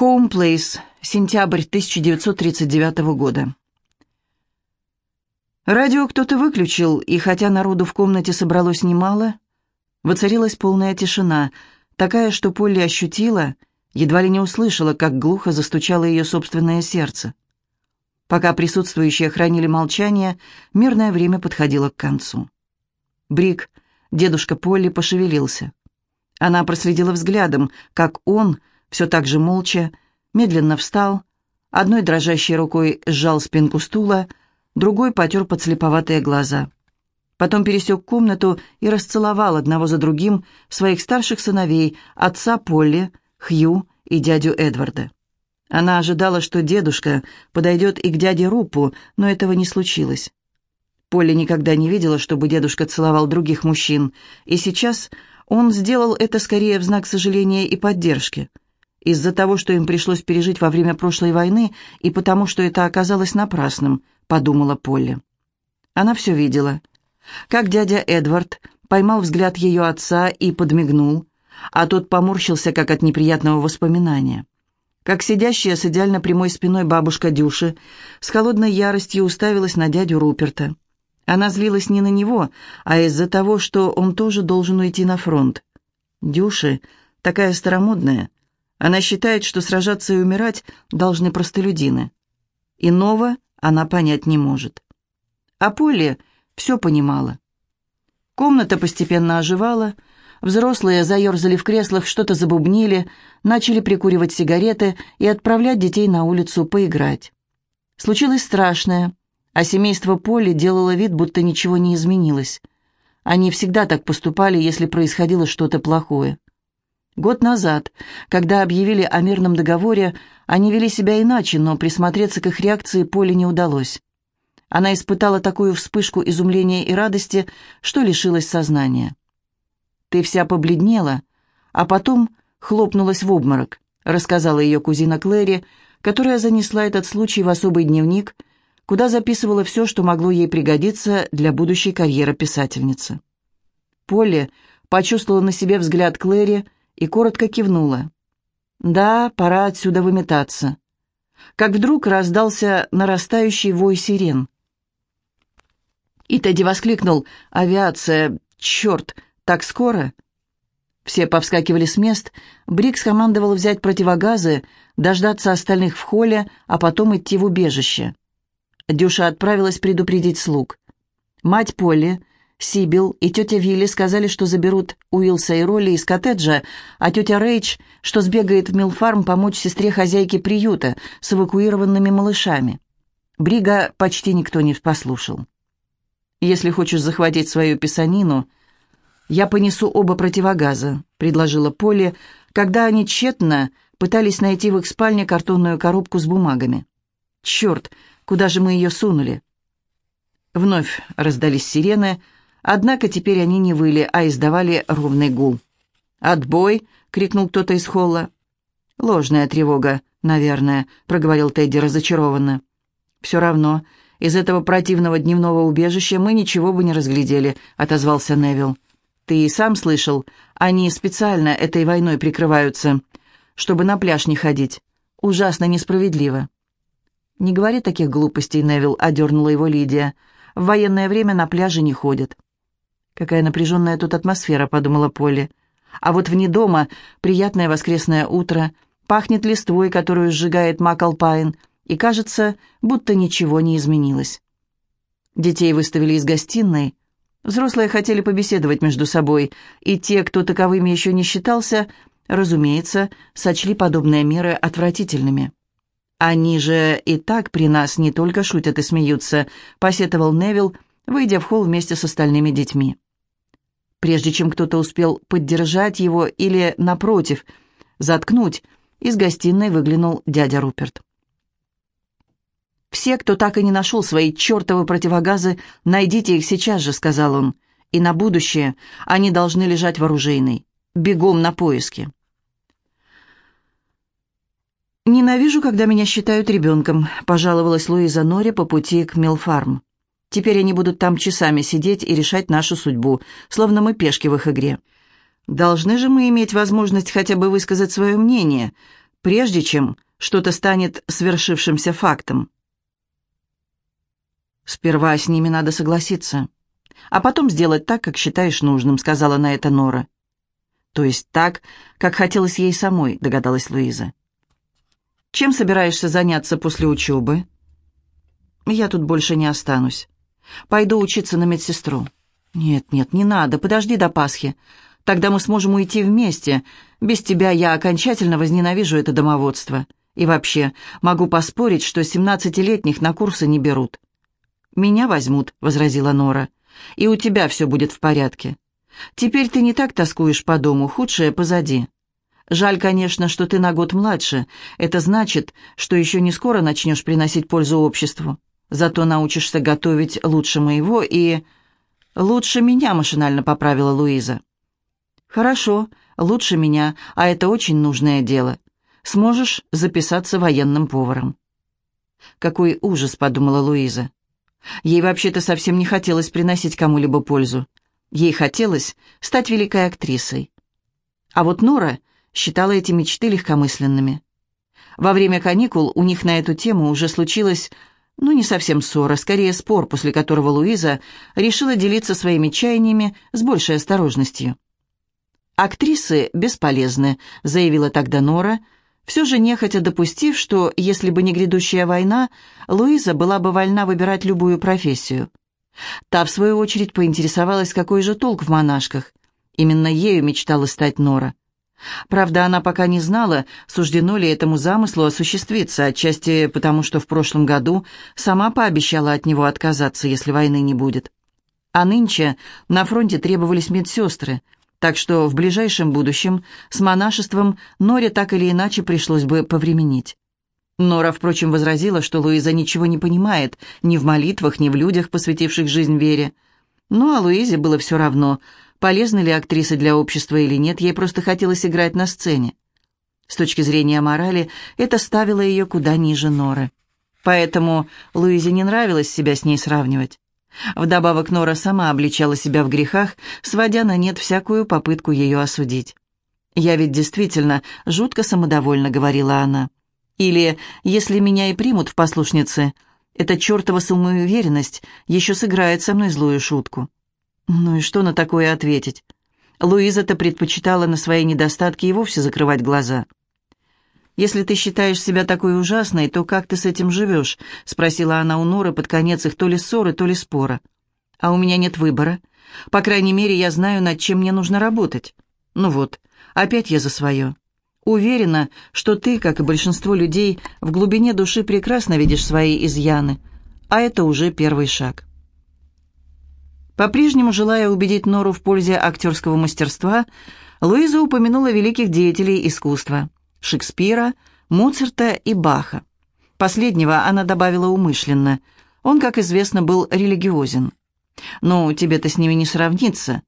Home Place, сентябрь 1939 года. Радио кто-то выключил, и хотя народу в комнате собралось немало, воцарилась полная тишина, такая, что Полли ощутила, едва ли не услышала, как глухо застучало ее собственное сердце. Пока присутствующие хранили молчание, мирное время подходило к концу. Брик, дедушка Полли, пошевелился. Она проследила взглядом, как он все так же молча, медленно встал, одной дрожащей рукой сжал спинку стула, другой потер подслеповатые глаза. Потом пересек комнату и расцеловал одного за другим своих старших сыновей, отца Полли, Хью и дядю Эдварда. Она ожидала, что дедушка подойдет и к дяде Рупу, но этого не случилось. Полли никогда не видела, чтобы дедушка целовал других мужчин, и сейчас он сделал это скорее в знак сожаления и поддержки – из-за того, что им пришлось пережить во время прошлой войны, и потому, что это оказалось напрасным, подумала Полли. Она все видела. Как дядя Эдвард поймал взгляд ее отца и подмигнул, а тот поморщился, как от неприятного воспоминания. Как сидящая с идеально прямой спиной бабушка Дюши с холодной яростью уставилась на дядю Руперта. Она злилась не на него, а из-за того, что он тоже должен уйти на фронт. Дюши, такая старомодная, она считает, что сражаться и умирать должны простолюдины. Иного она понять не может. А Полли все понимала. Комната постепенно оживала, взрослые заерзали в креслах, что-то забубнили, начали прикуривать сигареты и отправлять детей на улицу поиграть. Случилось страшное, а семейство Полли делало вид, будто ничего не изменилось. Они всегда так поступали, если происходило что-то плохое. Год назад, когда объявили о мирном договоре, они вели себя иначе, но присмотреться к их реакции Поле не удалось. Она испытала такую вспышку изумления и радости, что лишилась сознания. «Ты вся побледнела, а потом хлопнулась в обморок», рассказала ее кузина Клэри, которая занесла этот случай в особый дневник, куда записывала все, что могло ей пригодиться для будущей карьеры писательницы. Полли почувствовала на себе взгляд Клэри, и коротко кивнула. «Да, пора отсюда выметаться». Как вдруг раздался нарастающий вой сирен. И Тедди воскликнул «Авиация! Черт! Так скоро?» Все повскакивали с мест. Брикс командовал взять противогазы, дождаться остальных в холле, а потом идти в убежище. Дюша отправилась предупредить слуг. Мать Полли, Сибил и тетя Вилли сказали, что заберут Уилса и Ролли из коттеджа, а тетя Рейдж, что сбегает в Милфарм помочь сестре хозяйки приюта с эвакуированными малышами. Брига почти никто не послушал. «Если хочешь захватить свою писанину, я понесу оба противогаза», — предложила Полли, когда они тщетно пытались найти в их спальне картонную коробку с бумагами. «Черт, куда же мы ее сунули?» Вновь раздались сирены — Однако теперь они не выли, а издавали ровный гул. «Отбой!» — крикнул кто-то из холла. «Ложная тревога, наверное», — проговорил Тедди разочарованно. «Все равно, из этого противного дневного убежища мы ничего бы не разглядели», — отозвался Невил. «Ты и сам слышал, они специально этой войной прикрываются, чтобы на пляж не ходить. Ужасно несправедливо». «Не говори таких глупостей, Невил», — одернула его Лидия. «В военное время на пляже не ходят». «Какая напряженная тут атмосфера», — подумала Полли. «А вот вне дома приятное воскресное утро, пахнет листвой, которую сжигает Макалпайн, и кажется, будто ничего не изменилось». Детей выставили из гостиной. Взрослые хотели побеседовать между собой, и те, кто таковыми еще не считался, разумеется, сочли подобные меры отвратительными. «Они же и так при нас не только шутят и смеются», — посетовал Невил, выйдя в холл вместе с остальными детьми прежде чем кто-то успел поддержать его или, напротив, заткнуть, из гостиной выглянул дядя Руперт. «Все, кто так и не нашел свои чертовы противогазы, найдите их сейчас же», — сказал он. «И на будущее они должны лежать вооруженной. Бегом на поиски». «Ненавижу, когда меня считают ребенком», — пожаловалась Луиза Нори по пути к Милфарм. Теперь они будут там часами сидеть и решать нашу судьбу, словно мы пешки в их игре. Должны же мы иметь возможность хотя бы высказать свое мнение. прежде чем что-то станет свершившимся фактом. «Сперва с ними надо согласиться, а потом сделать так, как считаешь нужным», — сказала на это Нора. «То есть так, как хотелось ей самой», — догадалась Луиза. «Чем собираешься заняться после учебы?» «Я тут больше не останусь. Пойду учиться на медсестру». «Нет, нет, не надо, подожди до Пасхи. Тогда мы сможем уйти вместе. Без тебя я окончательно возненавижу это домоводство. И вообще, могу поспорить, что семнадцатилетних на курсы не берут». «Меня возьмут», — возразила Нора. «И у тебя все будет в порядке. Теперь ты не так тоскуешь по дому, худшее позади. Жаль, конечно, что ты на год младше. Это значит, что еще не скоро начнешь приносить пользу обществу. Зато научишься готовить лучше моего и... Лучше меня, машинально поправила Луиза. Хорошо, лучше меня, а это очень нужное дело. Сможешь записаться военным поваром. Какой ужас, подумала Луиза. Ей вообще-то совсем не хотелось приносить кому-либо пользу. Ей хотелось стать великой актрисой. А вот Нора считала эти мечты легкомысленными. Во время каникул у них на эту тему уже случилась, ну, не совсем ссора, скорее спор, после которого Луиза решила делиться своими чаяниями с большей осторожностью. «Актрисы бесполезны», — заявила тогда Нора, все же нехотя допустив, что, если бы не грядущая война, Луиза была бы вольна выбирать любую профессию. Та, в свою очередь, поинтересовалась, какой же толк в монашках. Именно ею мечтала стать Нора. Правда, она пока не знала, суждено ли этому замыслу осуществиться, отчасти потому, что в прошлом году сама пообещала от него отказаться, если войны не будет. А нынче на фронте требовались медсестры, так что в ближайшем будущем с монашеством Норе так или иначе пришлось бы повременить. Нора, впрочем, возразила, что Луиза ничего не понимает ни в молитвах, ни в людях, посвятивших жизнь вере. Ну, а Луизе было все равно, полезна ли актриса для общества или нет, ей просто хотелось играть на сцене. С точки зрения морали, это ставило ее куда ниже Норы. Поэтому Луизе не нравилось себя с ней сравнивать. Вдобавок Нора сама обличала себя в грехах, сводя на нет всякую попытку ее осудить. «Я ведь действительно жутко самодовольна», — говорила она. Или, если меня и примут в послушницы, эта чертова самоуверенность еще сыграет со мной злую шутку. Ну и что на такое ответить? Луиза-то предпочитала на свои недостатки и вовсе закрывать глаза. «Если ты считаешь себя такой ужасной, то как ты с этим живешь?» — спросила она у Норы под конец их то ли ссоры, то ли спора. «А у меня нет выбора. По крайней мере, я знаю, над чем мне нужно работать. Ну вот, опять я за свое. Уверена, что ты, как и большинство людей, в глубине души прекрасно видишь свои изъяны, а это уже первый шаг. По-прежнему, желая убедить Нору в пользе актерского мастерства, Луиза упомянула великих деятелей искусства – Шекспира, Моцарта и Баха. Последнего она добавила умышленно. Он, как известно, был религиозен. «Ну, тебе-то с ними не сравнится.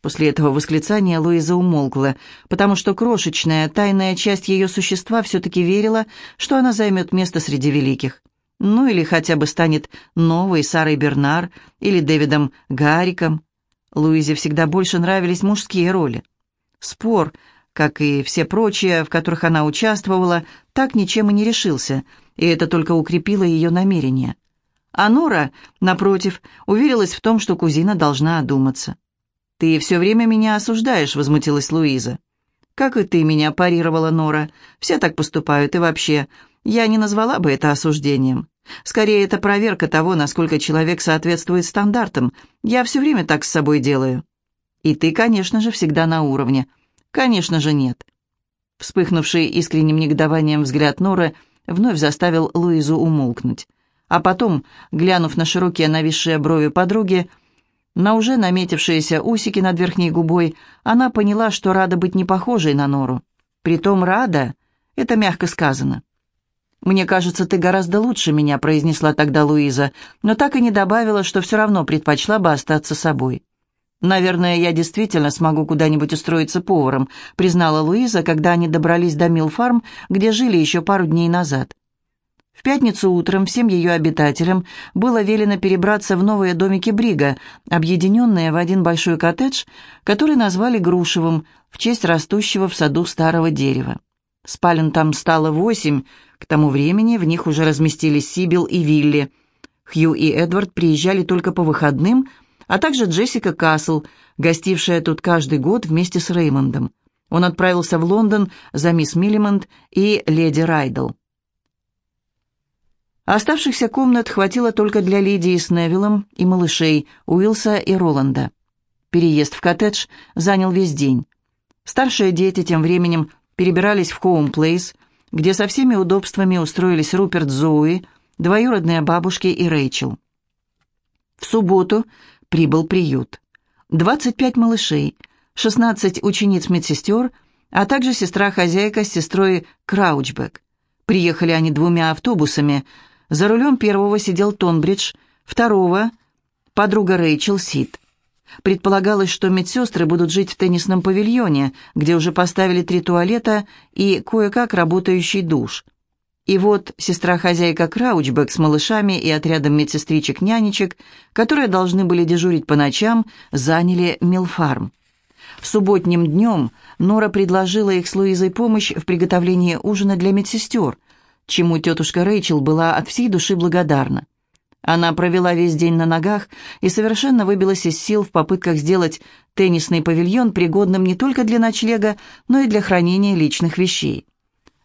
После этого восклицания Луиза умолкла, потому что крошечная, тайная часть ее существа все-таки верила, что она займет место среди великих. Ну или хотя бы станет новой Сарой Бернар или Дэвидом Гариком. Луизе всегда больше нравились мужские роли. Спор, как и все прочие, в которых она участвовала, так ничем и не решился, и это только укрепило ее намерение. А Нора, напротив, уверилась в том, что кузина должна одуматься. «Ты все время меня осуждаешь», — возмутилась Луиза. «Как и ты меня», — парировала Нора. «Все так поступают, и вообще, я не назвала бы это осуждением. Скорее, это проверка того, насколько человек соответствует стандартам. Я все время так с собой делаю». «И ты, конечно же, всегда на уровне». «Конечно же, нет». Вспыхнувший искренним негодованием взгляд Норы вновь заставил Луизу умолкнуть. А потом, глянув на широкие нависшие брови подруги, — на уже наметившиеся усики над верхней губой она поняла, что рада быть не похожей на Нору. Притом рада — это мягко сказано. «Мне кажется, ты гораздо лучше меня», — произнесла тогда Луиза, но так и не добавила, что все равно предпочла бы остаться собой. «Наверное, я действительно смогу куда-нибудь устроиться поваром», — признала Луиза, когда они добрались до Милфарм, где жили еще пару дней назад. В пятницу утром всем ее обитателям было велено перебраться в новые домики Брига, объединенные в один большой коттедж, который назвали Грушевым в честь растущего в саду старого дерева. Спален там стало восемь, к тому времени в них уже разместились Сибил и Вилли. Хью и Эдвард приезжали только по выходным, а также Джессика Касл, гостившая тут каждый год вместе с Реймондом. Он отправился в Лондон за мисс Миллимонт и леди Райдл. Оставшихся комнат хватило только для Лидии с Невиллом и малышей, Уилса и Роланда. Переезд в коттедж занял весь день. Старшие дети тем временем перебирались в Хоум-Плейс, где со всеми удобствами устроились Руперт, Зоуи, двоюродные бабушки и Рэйчел. В субботу прибыл приют. 25 малышей, 16 учениц-медсестер, а также сестра-хозяйка с сестрой Краучбек. Приехали они двумя автобусами – за рулем первого сидел Тонбридж, второго – подруга Рэйчел Сид. Предполагалось, что медсестры будут жить в теннисном павильоне, где уже поставили три туалета и кое-как работающий душ. И вот сестра-хозяйка Краучбек с малышами и отрядом медсестричек-нянечек, которые должны были дежурить по ночам, заняли Милфарм. В субботним днем Нора предложила их с Луизой помощь в приготовлении ужина для медсестер – чему тетушка Рэйчел была от всей души благодарна. Она провела весь день на ногах и совершенно выбилась из сил в попытках сделать теннисный павильон пригодным не только для ночлега, но и для хранения личных вещей.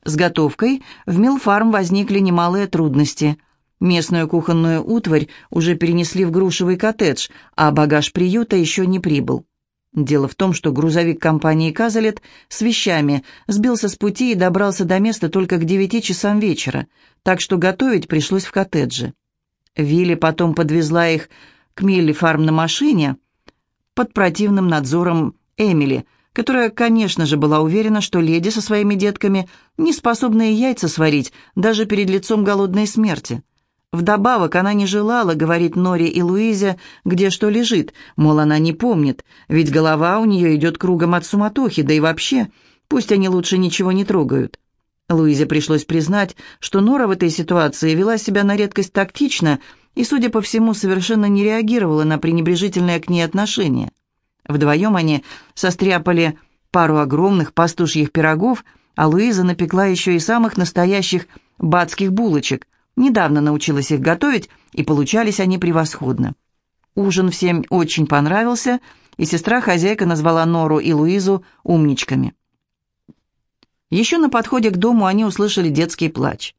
С готовкой в Милфарм возникли немалые трудности. Местную кухонную утварь уже перенесли в грушевый коттедж, а багаж приюта еще не прибыл. Дело в том, что грузовик компании «Казалет» с вещами сбился с пути и добрался до места только к девяти часам вечера, так что готовить пришлось в коттедже. Вилли потом подвезла их к Милли Фарм на машине под противным надзором Эмили, которая, конечно же, была уверена, что леди со своими детками не способны яйца сварить даже перед лицом голодной смерти. Вдобавок она не желала говорить Норе и Луизе, где что лежит, мол, она не помнит, ведь голова у нее идет кругом от суматохи, да и вообще, пусть они лучше ничего не трогают. Луизе пришлось признать, что Нора в этой ситуации вела себя на редкость тактично и, судя по всему, совершенно не реагировала на пренебрежительное к ней отношение. Вдвоем они состряпали пару огромных пастушьих пирогов, а Луиза напекла еще и самых настоящих бацких булочек – Недавно научилась их готовить, и получались они превосходно. Ужин всем очень понравился, и сестра-хозяйка назвала Нору и Луизу умничками. Еще на подходе к дому они услышали детский плач.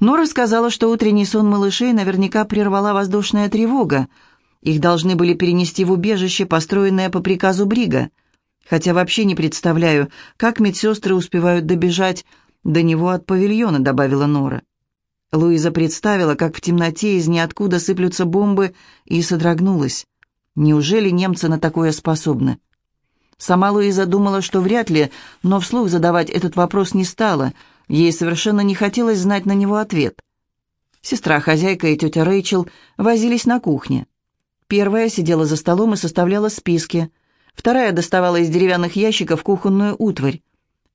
Нора сказала, что утренний сон малышей наверняка прервала воздушная тревога. Их должны были перенести в убежище, построенное по приказу Брига. Хотя вообще не представляю, как медсестры успевают добежать до него от павильона, добавила Нора. Луиза представила, как в темноте из ниоткуда сыплются бомбы, и содрогнулась. Неужели немцы на такое способны? Сама Луиза думала, что вряд ли, но вслух задавать этот вопрос не стала. Ей совершенно не хотелось знать на него ответ. Сестра-хозяйка и тетя Рэйчел возились на кухне. Первая сидела за столом и составляла списки. Вторая доставала из деревянных ящиков кухонную утварь.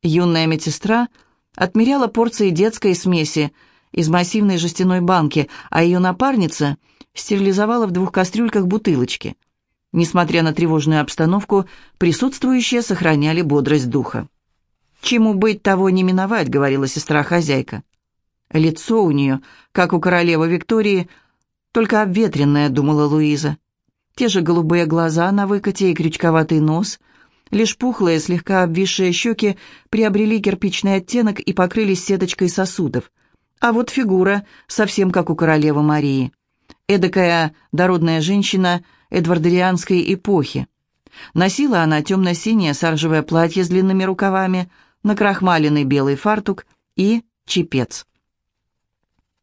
Юная медсестра отмеряла порции детской смеси – из массивной жестяной банки, а ее напарница стерилизовала в двух кастрюльках бутылочки. Несмотря на тревожную обстановку, присутствующие сохраняли бодрость духа. «Чему быть, того не миновать», — говорила сестра-хозяйка. Лицо у нее, как у королевы Виктории, только обветренное, думала Луиза. Те же голубые глаза на выкате и крючковатый нос, лишь пухлые, слегка обвисшие щеки приобрели кирпичный оттенок и покрылись сеточкой сосудов — а вот фигура совсем как у королевы Марии. Эдакая дородная женщина эдвардерианской эпохи. Носила она темно-синее саржевое платье с длинными рукавами, накрахмаленный белый фартук и чепец.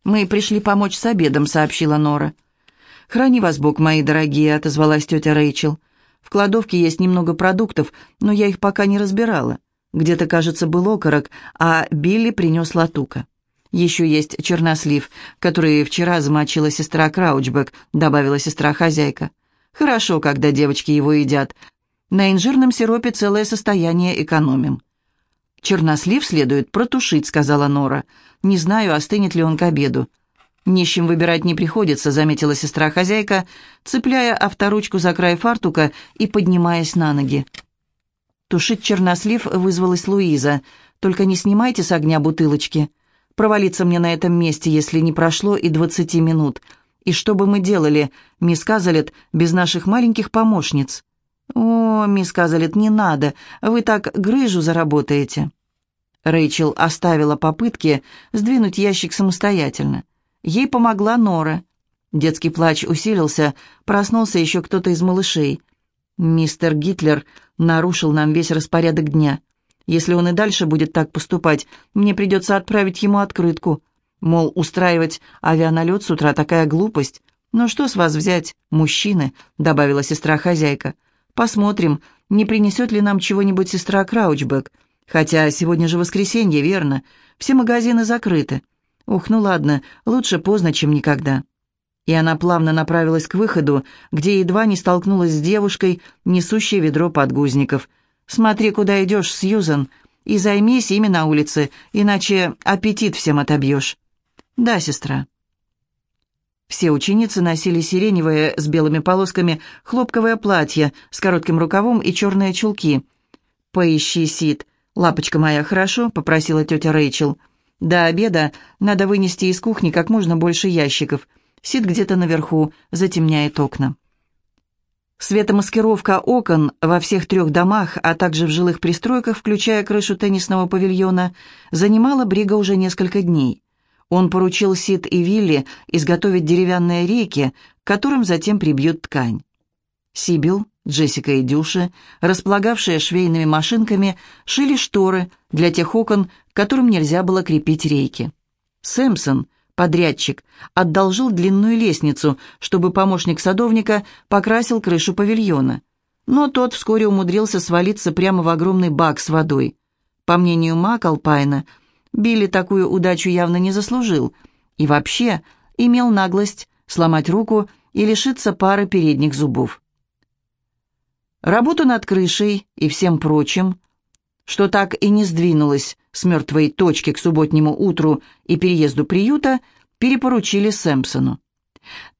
«Мы пришли помочь с обедом», — сообщила Нора. «Храни вас Бог, мои дорогие», — отозвалась тетя Рэйчел. «В кладовке есть немного продуктов, но я их пока не разбирала. Где-то, кажется, был окорок, а Билли принес латука». «Еще есть чернослив, который вчера замочила сестра Краучбек», добавила сестра-хозяйка. «Хорошо, когда девочки его едят. На инжирном сиропе целое состояние экономим». «Чернослив следует протушить», — сказала Нора. «Не знаю, остынет ли он к обеду». «Нищим выбирать не приходится», — заметила сестра-хозяйка, цепляя авторучку за край фартука и поднимаясь на ноги. Тушить чернослив вызвалась Луиза. Только не снимайте с огня бутылочки. Провалиться мне на этом месте, если не прошло и двадцати минут. И что бы мы делали, мисс Казалет, без наших маленьких помощниц?» «О, мисс Казалет, не надо, вы так грыжу заработаете». Рэйчел оставила попытки сдвинуть ящик самостоятельно. Ей помогла Нора. Детский плач усилился, проснулся еще кто-то из малышей. Мистер Гитлер нарушил нам весь распорядок дня. Если он и дальше будет так поступать, мне придется отправить ему открытку. Мол, устраивать авианалет с утра такая глупость. «Ну что с вас взять, мужчины?» — добавила сестра-хозяйка. «Посмотрим, не принесет ли нам чего-нибудь сестра Краучбек. Хотя сегодня же воскресенье, верно? Все магазины закрыты. Ух, ну ладно, лучше поздно, чем никогда». И она плавно направилась к выходу, где едва не столкнулась с девушкой, несущей ведро подгузников. «Смотри, куда идешь, Сьюзен, и займись ими на улице, иначе аппетит всем отобьешь». «Да, сестра». Все ученицы носили сиреневое с белыми полосками хлопковое платье с коротким рукавом и черные чулки. «Поищи, Сид. Лапочка моя, хорошо?» — попросила тетя Рэйчел. «До обеда надо вынести из кухни как можно больше ящиков. Сид где-то наверху, затемняет окна». Светомаскировка окон во всех трех домах, а также в жилых пристройках, включая крышу теннисного павильона, занимала Брига уже несколько дней. Он поручил Сид и Вилли изготовить деревянные рейки, которым затем прибьют ткань. Сибил, Джессика и Дюша, располагавшие швейными машинками, шили шторы для тех окон, к которым нельзя было крепить рейки. Сэмпсон, подрядчик, одолжил длинную лестницу, чтобы помощник садовника покрасил крышу павильона. Но тот вскоре умудрился свалиться прямо в огромный бак с водой. По мнению Макалпайна, Билли такую удачу явно не заслужил и вообще имел наглость сломать руку и лишиться пары передних зубов. Работу над крышей и всем прочим, что так и не сдвинулось с мертвой точки к субботнему утру и переезду приюта, перепоручили Сэмпсону.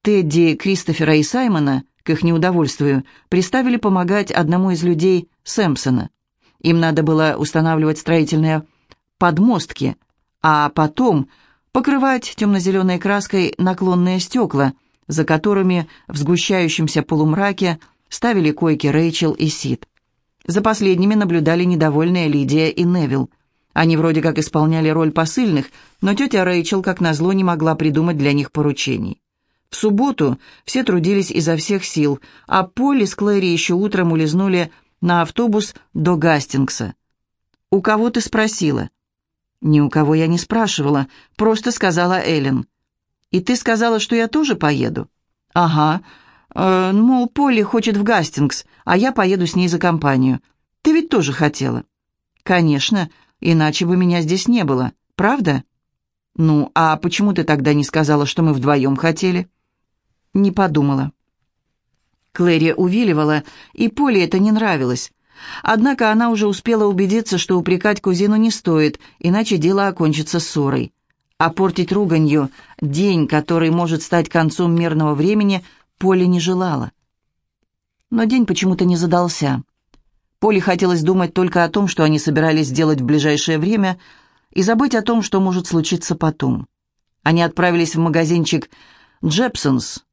Тедди, Кристофера и Саймона, к их неудовольствию, приставили помогать одному из людей Сэмпсона. Им надо было устанавливать строительные подмостки, а потом покрывать темно-зеленой краской наклонные стекла, за которыми в сгущающемся полумраке ставили койки Рэйчел и Сид. За последними наблюдали недовольные Лидия и Невил. Они вроде как исполняли роль посыльных, но тетя Рэйчел, как назло, не могла придумать для них поручений. В субботу все трудились изо всех сил, а Полли с Клэри еще утром улизнули на автобус до Гастингса. «У кого ты спросила?» «Ни у кого я не спрашивала, просто сказала Эллен». «И ты сказала, что я тоже поеду?» «Ага. Э, мол, Полли хочет в Гастингс, а я поеду с ней за компанию. Ты ведь тоже хотела?» «Конечно, иначе бы меня здесь не было, правда?» «Ну, а почему ты тогда не сказала, что мы вдвоем хотели?» «Не подумала». Клэри увиливала, и Поле это не нравилось. Однако она уже успела убедиться, что упрекать кузину не стоит, иначе дело окончится ссорой. А портить руганью день, который может стать концом мирного времени, Поле не желала. Но день почему-то не задался. Поле хотелось думать только о том, что они собирались сделать в ближайшее время, и забыть о том, что может случиться потом. Они отправились в магазинчик «Джепсонс».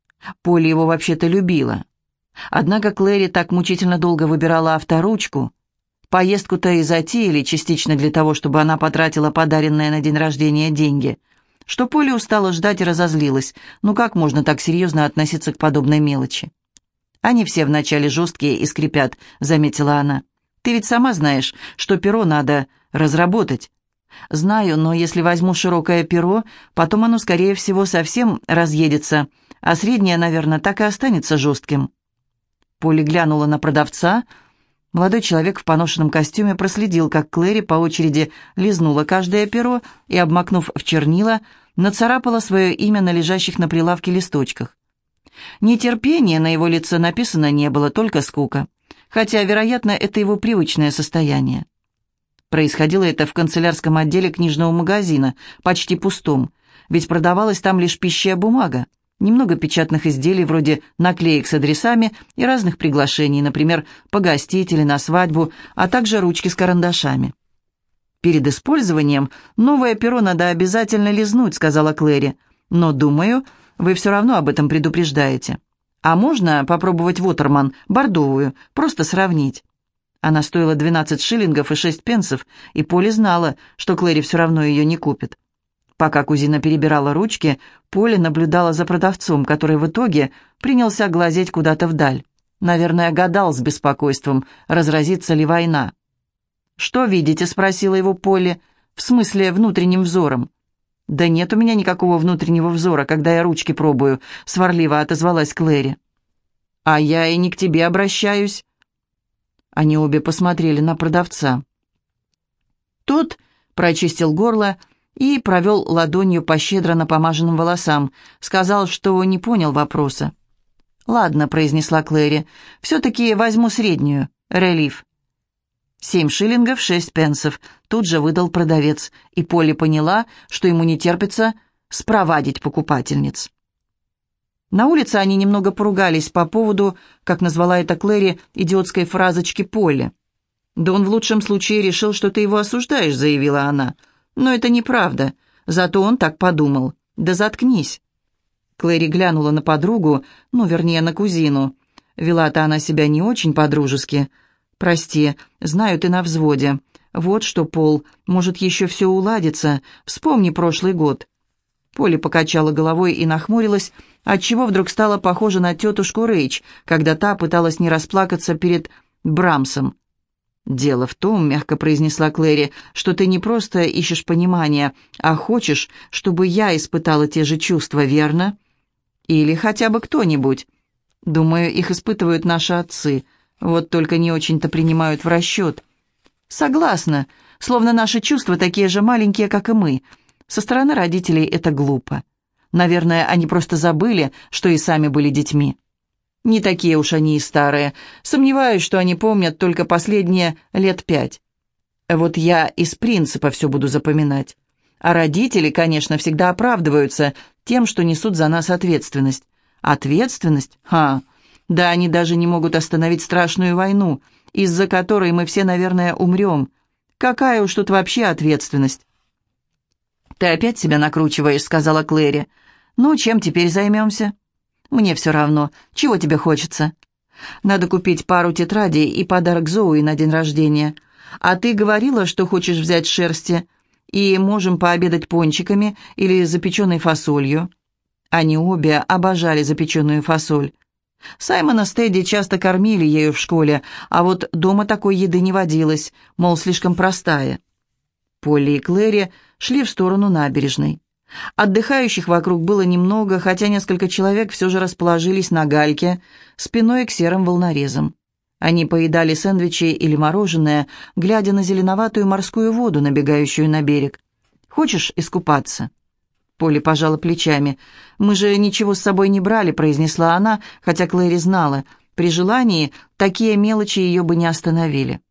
Поле его вообще-то любила. Однако Клэри так мучительно долго выбирала авторучку. Поездку-то и затеяли частично для того, чтобы она потратила подаренные на день рождения деньги. Что Поле устала ждать и разозлилась. Ну как можно так серьезно относиться к подобной мелочи? «Они все вначале жесткие и скрипят», — заметила она. «Ты ведь сама знаешь, что перо надо разработать». «Знаю, но если возьму широкое перо, потом оно, скорее всего, совсем разъедется, а среднее, наверное, так и останется жестким». Полли глянула на продавца. Молодой человек в поношенном костюме проследил, как Клэри по очереди лизнула каждое перо и, обмакнув в чернила, нацарапала свое имя на лежащих на прилавке листочках. Нетерпения на его лице написано не было, только скука. Хотя, вероятно, это его привычное состояние. Происходило это в канцелярском отделе книжного магазина, почти пустом, ведь продавалась там лишь пищая бумага немного печатных изделий вроде наклеек с адресами и разных приглашений, например, погостить или на свадьбу, а также ручки с карандашами. «Перед использованием новое перо надо обязательно лизнуть», — сказала Клэри. «Но, думаю, вы все равно об этом предупреждаете. А можно попробовать Вотерман, бордовую, просто сравнить?» Она стоила 12 шиллингов и 6 пенсов, и Поли знала, что Клэри все равно ее не купит. Пока кузина перебирала ручки, Поли наблюдала за продавцом, который в итоге принялся глазеть куда-то вдаль. Наверное, гадал с беспокойством, разразится ли война. «Что видите?» — спросила его Полли. «В смысле, внутренним взором?» «Да нет у меня никакого внутреннего взора, когда я ручки пробую», — сварливо отозвалась Клэри. «А я и не к тебе обращаюсь». Они обе посмотрели на продавца. Тот прочистил горло и провел ладонью по щедро напомаженным волосам, сказал, что не понял вопроса. «Ладно», — произнесла Клэри, — «все-таки возьму среднюю, релиф». «Семь шиллингов, шесть пенсов», — тут же выдал продавец, и Полли поняла, что ему не терпится спровадить покупательниц. На улице они немного поругались по поводу, как назвала это Клэри, идиотской фразочки Полли. «Да он в лучшем случае решил, что ты его осуждаешь», — заявила она. «Но это неправда. Зато он так подумал. Да заткнись». Клэри глянула на подругу, ну, вернее, на кузину. Вела-то она себя не очень по-дружески. «Прости, знаю, ты на взводе. Вот что, Пол, может, еще все уладится. Вспомни прошлый год». Поли покачала головой и нахмурилась, отчего вдруг стала похожа на тетушку Рейч, когда та пыталась не расплакаться перед Брамсом. «Дело в том, — мягко произнесла Клэри, — что ты не просто ищешь понимания, а хочешь, чтобы я испытала те же чувства, верно?» Или хотя бы кто-нибудь. Думаю, их испытывают наши отцы. Вот только не очень-то принимают в расчет. Согласна. Словно наши чувства такие же маленькие, как и мы. Со стороны родителей это глупо. Наверное, они просто забыли, что и сами были детьми. Не такие уж они и старые. Сомневаюсь, что они помнят только последние лет пять. Вот я из принципа все буду запоминать. А родители, конечно, всегда оправдываются тем, что несут за нас ответственность. Ответственность? Ха! Да они даже не могут остановить страшную войну, из-за которой мы все, наверное, умрем. Какая уж тут вообще ответственность? «Ты опять себя накручиваешь», — сказала Клэри. «Ну, чем теперь займемся?» «Мне все равно. Чего тебе хочется?» «Надо купить пару тетрадей и подарок Зоуи на день рождения. А ты говорила, что хочешь взять шерсти и можем пообедать пончиками или запеченной фасолью». Они обе обожали запеченную фасоль. Саймона Стеди часто кормили ею в школе, а вот дома такой еды не водилось, мол, слишком простая. Полли и Клэри шли в сторону набережной. Отдыхающих вокруг было немного, хотя несколько человек все же расположились на гальке, спиной к серым волнорезам. Они поедали сэндвичи или мороженое, глядя на зеленоватую морскую воду, набегающую на берег. «Хочешь искупаться?» Полли пожала плечами. «Мы же ничего с собой не брали», — произнесла она, хотя Клэри знала. При желании такие мелочи ее бы не остановили.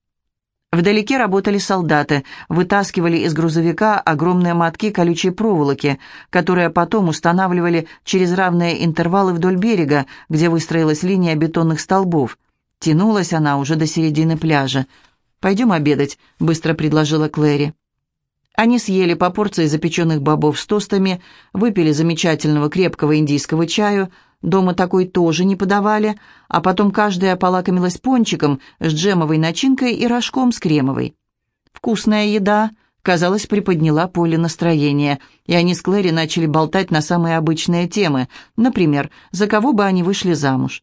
Вдалеке работали солдаты, вытаскивали из грузовика огромные мотки колючей проволоки, которые потом устанавливали через равные интервалы вдоль берега, где выстроилась линия бетонных столбов. Тянулась она уже до середины пляжа. «Пойдем обедать», — быстро предложила Клэри. Они съели по порции запеченных бобов с тостами, выпили замечательного крепкого индийского чаю, дома такой тоже не подавали, а потом каждая полакомилась пончиком с джемовой начинкой и рожком с кремовой. Вкусная еда, казалось, приподняла поле настроения, и они с Клэри начали болтать на самые обычные темы, например, за кого бы они вышли замуж.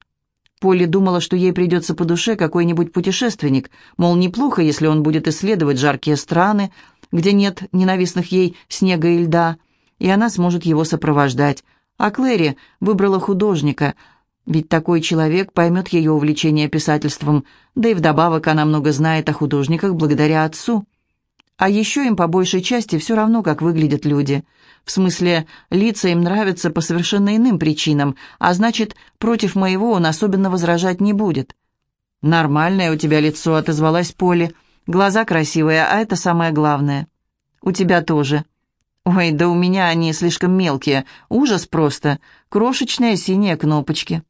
Полли думала, что ей придется по душе какой-нибудь путешественник, мол, неплохо, если он будет исследовать жаркие страны, где нет ненавистных ей снега и льда, и она сможет его сопровождать. А Клэри выбрала художника, ведь такой человек поймет ее увлечение писательством, да и вдобавок она много знает о художниках благодаря отцу. А еще им по большей части все равно, как выглядят люди – в смысле, лица им нравятся по совершенно иным причинам, а значит, против моего он особенно возражать не будет. «Нормальное у тебя лицо», — отозвалась Поле. «Глаза красивые, а это самое главное». «У тебя тоже». «Ой, да у меня они слишком мелкие. Ужас просто. Крошечные синие кнопочки».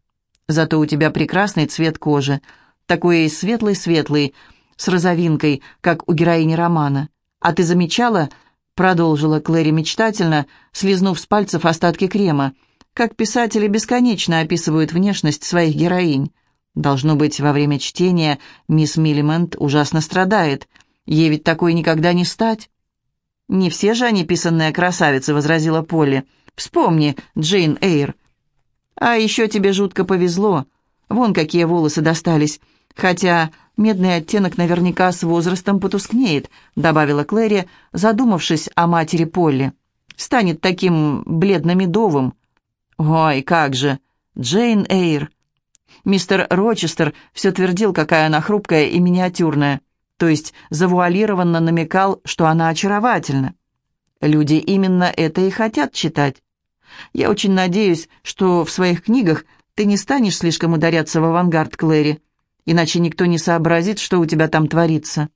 «Зато у тебя прекрасный цвет кожи. Такой светлый-светлый, с розовинкой, как у героини романа. «А ты замечала?» — продолжила Клэри мечтательно, слизнув с пальцев остатки крема, «как писатели бесконечно описывают внешность своих героинь. Должно быть, во время чтения мисс Миллимент ужасно страдает. Ей ведь такой никогда не стать». «Не все же они писанные красавицы», — возразила Полли. «Вспомни, Джейн Эйр». «А еще тебе жутко повезло. Вон какие волосы достались. Хотя медный оттенок наверняка с возрастом потускнеет», — добавила Клэри, задумавшись о матери Полли. «Станет таким бледно-медовым». «Ой, как же! Джейн Эйр!» Мистер Рочестер все твердил, какая она хрупкая и миниатюрная, то есть завуалированно намекал, что она очаровательна. Люди именно это и хотят читать. Я очень надеюсь, что в своих книгах ты не станешь слишком ударяться в авангард, Клэри, иначе никто не сообразит, что у тебя там творится.